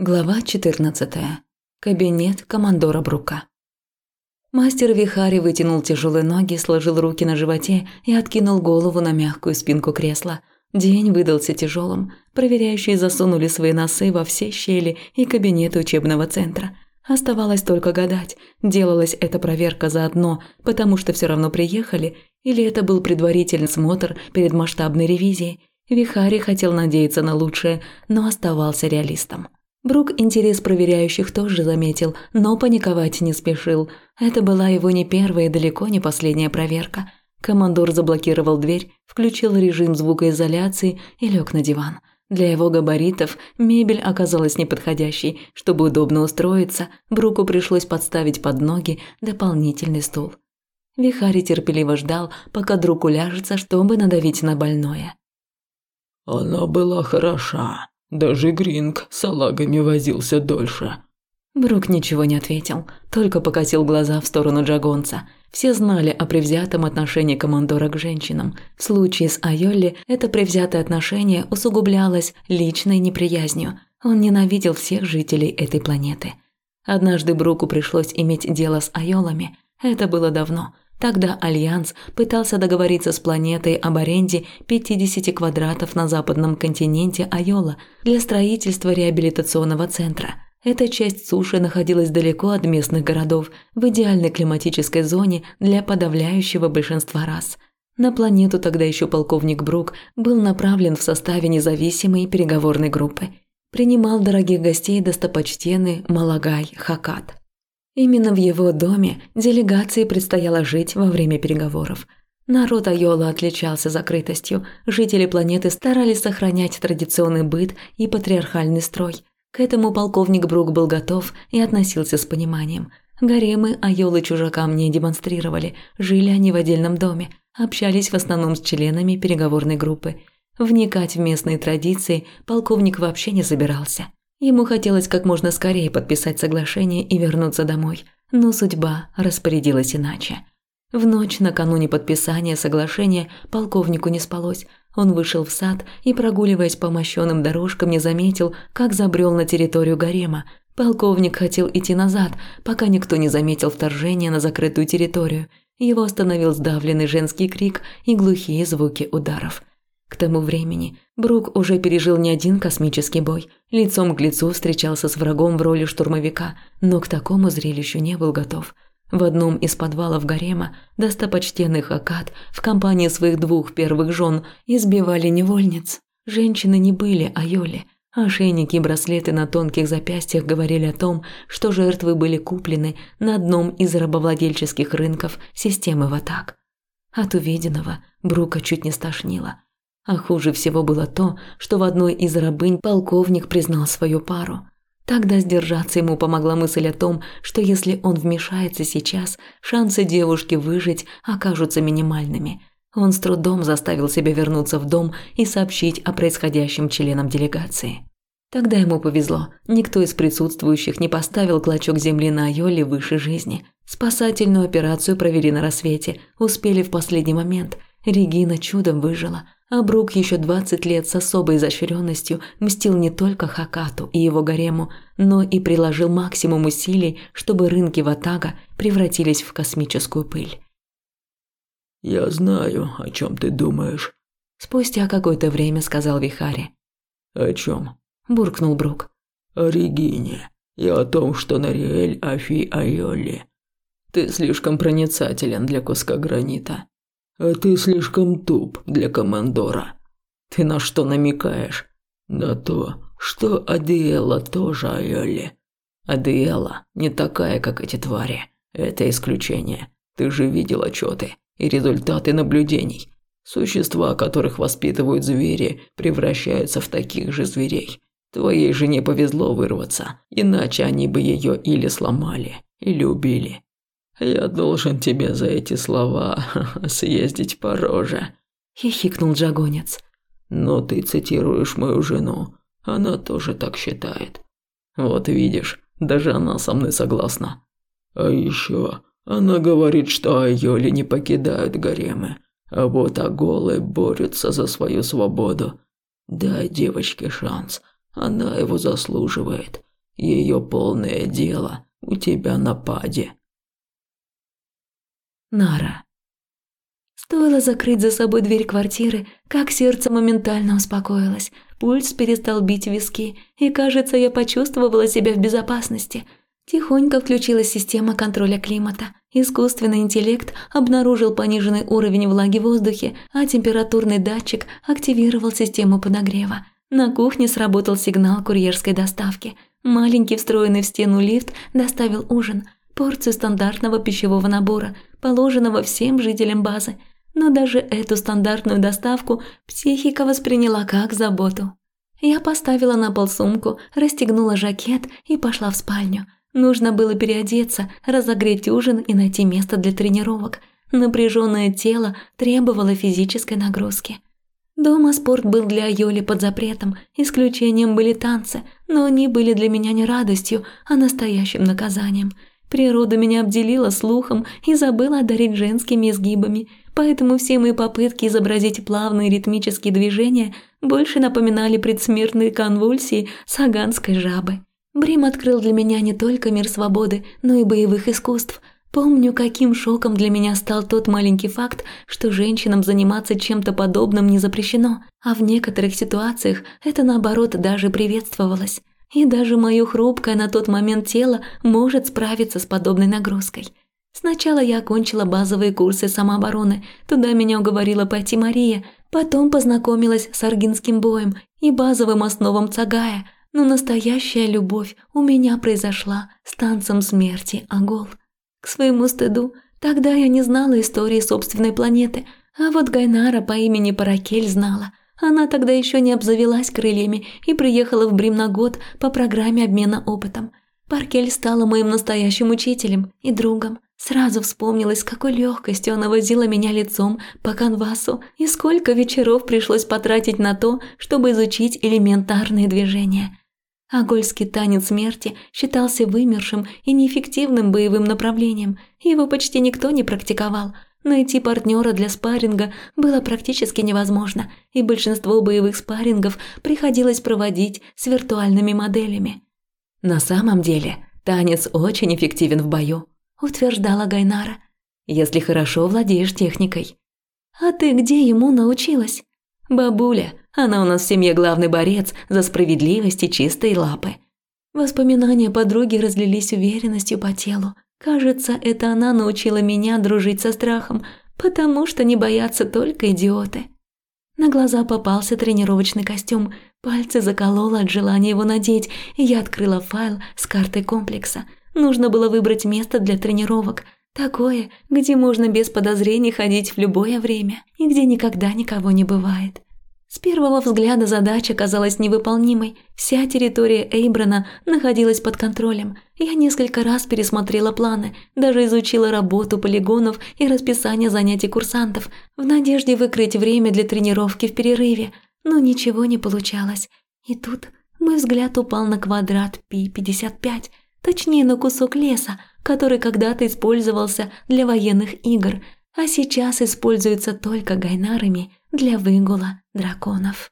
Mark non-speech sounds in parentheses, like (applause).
Глава 14. Кабинет командора Брука. Мастер Вихари вытянул тяжелые ноги, сложил руки на животе и откинул голову на мягкую спинку кресла. День выдался тяжелым. Проверяющие засунули свои носы во все щели и кабинеты учебного центра. Оставалось только гадать, делалась эта проверка заодно, потому что все равно приехали, или это был предварительный смотр перед масштабной ревизией. Вихари хотел надеяться на лучшее, но оставался реалистом. Брук интерес проверяющих тоже заметил, но паниковать не спешил. Это была его не первая и далеко не последняя проверка. Командор заблокировал дверь, включил режим звукоизоляции и лег на диван. Для его габаритов мебель оказалась неподходящей. Чтобы удобно устроиться, Бруку пришлось подставить под ноги дополнительный стул. Вихари терпеливо ждал, пока друг уляжется, чтобы надавить на больное. «Она была хороша», даже Гринг с салагами возился дольше. Брук ничего не ответил, только покосил глаза в сторону Джагонца. Все знали о превзятом отношении командора к женщинам. В случае с Айолли это превзятое отношение усугублялось личной неприязнью. Он ненавидел всех жителей этой планеты. Однажды Бруку пришлось иметь дело с Айолами. Это было давно – Тогда Альянс пытался договориться с планетой об аренде 50 квадратов на западном континенте Айола для строительства реабилитационного центра. Эта часть суши находилась далеко от местных городов, в идеальной климатической зоне для подавляющего большинства рас. На планету тогда еще полковник Брук был направлен в составе независимой переговорной группы. Принимал дорогих гостей достопочтенный Малагай Хакат. Именно в его доме делегации предстояло жить во время переговоров. Народ Айола отличался закрытостью, жители планеты старались сохранять традиционный быт и патриархальный строй. К этому полковник Брук был готов и относился с пониманием. Гаремы Айолы чужакам не демонстрировали, жили они в отдельном доме, общались в основном с членами переговорной группы. Вникать в местные традиции полковник вообще не собирался – Ему хотелось как можно скорее подписать соглашение и вернуться домой, но судьба распорядилась иначе. В ночь накануне подписания соглашения полковнику не спалось. Он вышел в сад и, прогуливаясь по мощенным дорожкам, не заметил, как забрел на территорию гарема. Полковник хотел идти назад, пока никто не заметил вторжения на закрытую территорию. Его остановил сдавленный женский крик и глухие звуки ударов. К тому времени Брук уже пережил не один космический бой, лицом к лицу встречался с врагом в роли штурмовика, но к такому зрелищу не был готов. В одном из подвалов гарема достопочтенный Хакат в компании своих двух первых жен избивали невольниц. Женщины не были Айоли, Ошейники и браслеты на тонких запястьях говорили о том, что жертвы были куплены на одном из рабовладельческих рынков системы Ватак. От увиденного Брука чуть не стошнило – а хуже всего было то, что в одной из рабынь полковник признал свою пару. Тогда сдержаться ему помогла мысль о том, что если он вмешается сейчас, шансы девушки выжить окажутся минимальными. Он с трудом заставил себя вернуться в дом и сообщить о происходящем членам делегации. Тогда ему повезло. Никто из присутствующих не поставил клочок земли на Айоле выше жизни. Спасательную операцию провели на рассвете, успели в последний момент. Регина чудом выжила – а Брук еще 20 лет с особой изощренностью мстил не только Хакату и его гарему, но и приложил максимум усилий, чтобы рынки Ватага превратились в космическую пыль. «Я знаю, о чем ты думаешь», – спустя какое-то время сказал Вихари. «О чем?» – буркнул Брук. «О Регине и о том, что Нариэль Афи Айоли. Ты слишком проницателен для куска гранита. А ты слишком туп для командора. Ты на что намекаешь? На то, что Адиэла тоже Айоли. Адиэла не такая, как эти твари. Это исключение. Ты же видел отчеты и результаты наблюдений. Существа, которых воспитывают звери, превращаются в таких же зверей. Твоей жене повезло вырваться, иначе они бы ее или сломали, или убили. «Я должен тебе за эти слова (laughs) съездить по роже», – хихикнул Джагонец. «Но ты цитируешь мою жену. Она тоже так считает. Вот видишь, даже она со мной согласна. А еще она говорит, что Айоли не покидают гаремы, а вот Аголы борются за свою свободу. Дай девочке шанс, она его заслуживает. Ее полное дело у тебя на паде. Нара. Стоило закрыть за собой дверь квартиры, как сердце моментально успокоилось, пульс перестал бить виски, и, кажется, я почувствовала себя в безопасности. Тихонько включилась система контроля климата. Искусственный интеллект обнаружил пониженный уровень влаги в воздухе, а температурный датчик активировал систему подогрева. На кухне сработал сигнал курьерской доставки. Маленький встроенный в стену лифт доставил ужин, порцию стандартного пищевого набора, положенного всем жителям базы – но даже эту стандартную доставку психика восприняла как заботу. Я поставила на пол сумку, расстегнула жакет и пошла в спальню. Нужно было переодеться, разогреть ужин и найти место для тренировок. Напряженное тело требовало физической нагрузки. Дома спорт был для Йоли под запретом, исключением были танцы, но они были для меня не радостью, а настоящим наказанием – Природа меня обделила слухом и забыла одарить женскими изгибами, поэтому все мои попытки изобразить плавные ритмические движения больше напоминали предсмертные конвульсии саганской жабы. Брим открыл для меня не только мир свободы, но и боевых искусств. Помню, каким шоком для меня стал тот маленький факт, что женщинам заниматься чем-то подобным не запрещено, а в некоторых ситуациях это наоборот даже приветствовалось и даже мое хрупкое на тот момент тело может справиться с подобной нагрузкой. Сначала я окончила базовые курсы самообороны, туда меня уговорила пойти Мария, потом познакомилась с аргинским боем и базовым основам цагая, но настоящая любовь у меня произошла с танцем смерти Агол. К своему стыду, тогда я не знала истории собственной планеты, а вот Гайнара по имени Паракель знала – она тогда еще не обзавелась крыльями и приехала в Брим на год по программе обмена опытом. Паркель стала моим настоящим учителем и другом. Сразу вспомнилось, с какой легкостью она возила меня лицом по канвасу и сколько вечеров пришлось потратить на то, чтобы изучить элементарные движения. Агольский танец смерти считался вымершим и неэффективным боевым направлением, его почти никто не практиковал – Найти партнера для спарринга было практически невозможно, и большинство боевых спаррингов приходилось проводить с виртуальными моделями. «На самом деле, танец очень эффективен в бою», – утверждала Гайнара, – «если хорошо владеешь техникой». «А ты где ему научилась?» «Бабуля, она у нас в семье главный борец за справедливость и чистые лапы». Воспоминания подруги разлились уверенностью по телу, Кажется, это она научила меня дружить со страхом, потому что не боятся только идиоты. На глаза попался тренировочный костюм, пальцы закололо от желания его надеть, и я открыла файл с картой комплекса. Нужно было выбрать место для тренировок, такое, где можно без подозрений ходить в любое время и где никогда никого не бывает. С первого взгляда задача казалась невыполнимой. Вся территория Эйбрана находилась под контролем. Я несколько раз пересмотрела планы, даже изучила работу полигонов и расписание занятий курсантов, в надежде выкрыть время для тренировки в перерыве, но ничего не получалось. И тут мой взгляд упал на квадрат Пи-55, точнее на кусок леса, который когда-то использовался для военных игр, а сейчас используется только гайнарами – для выгула драконов.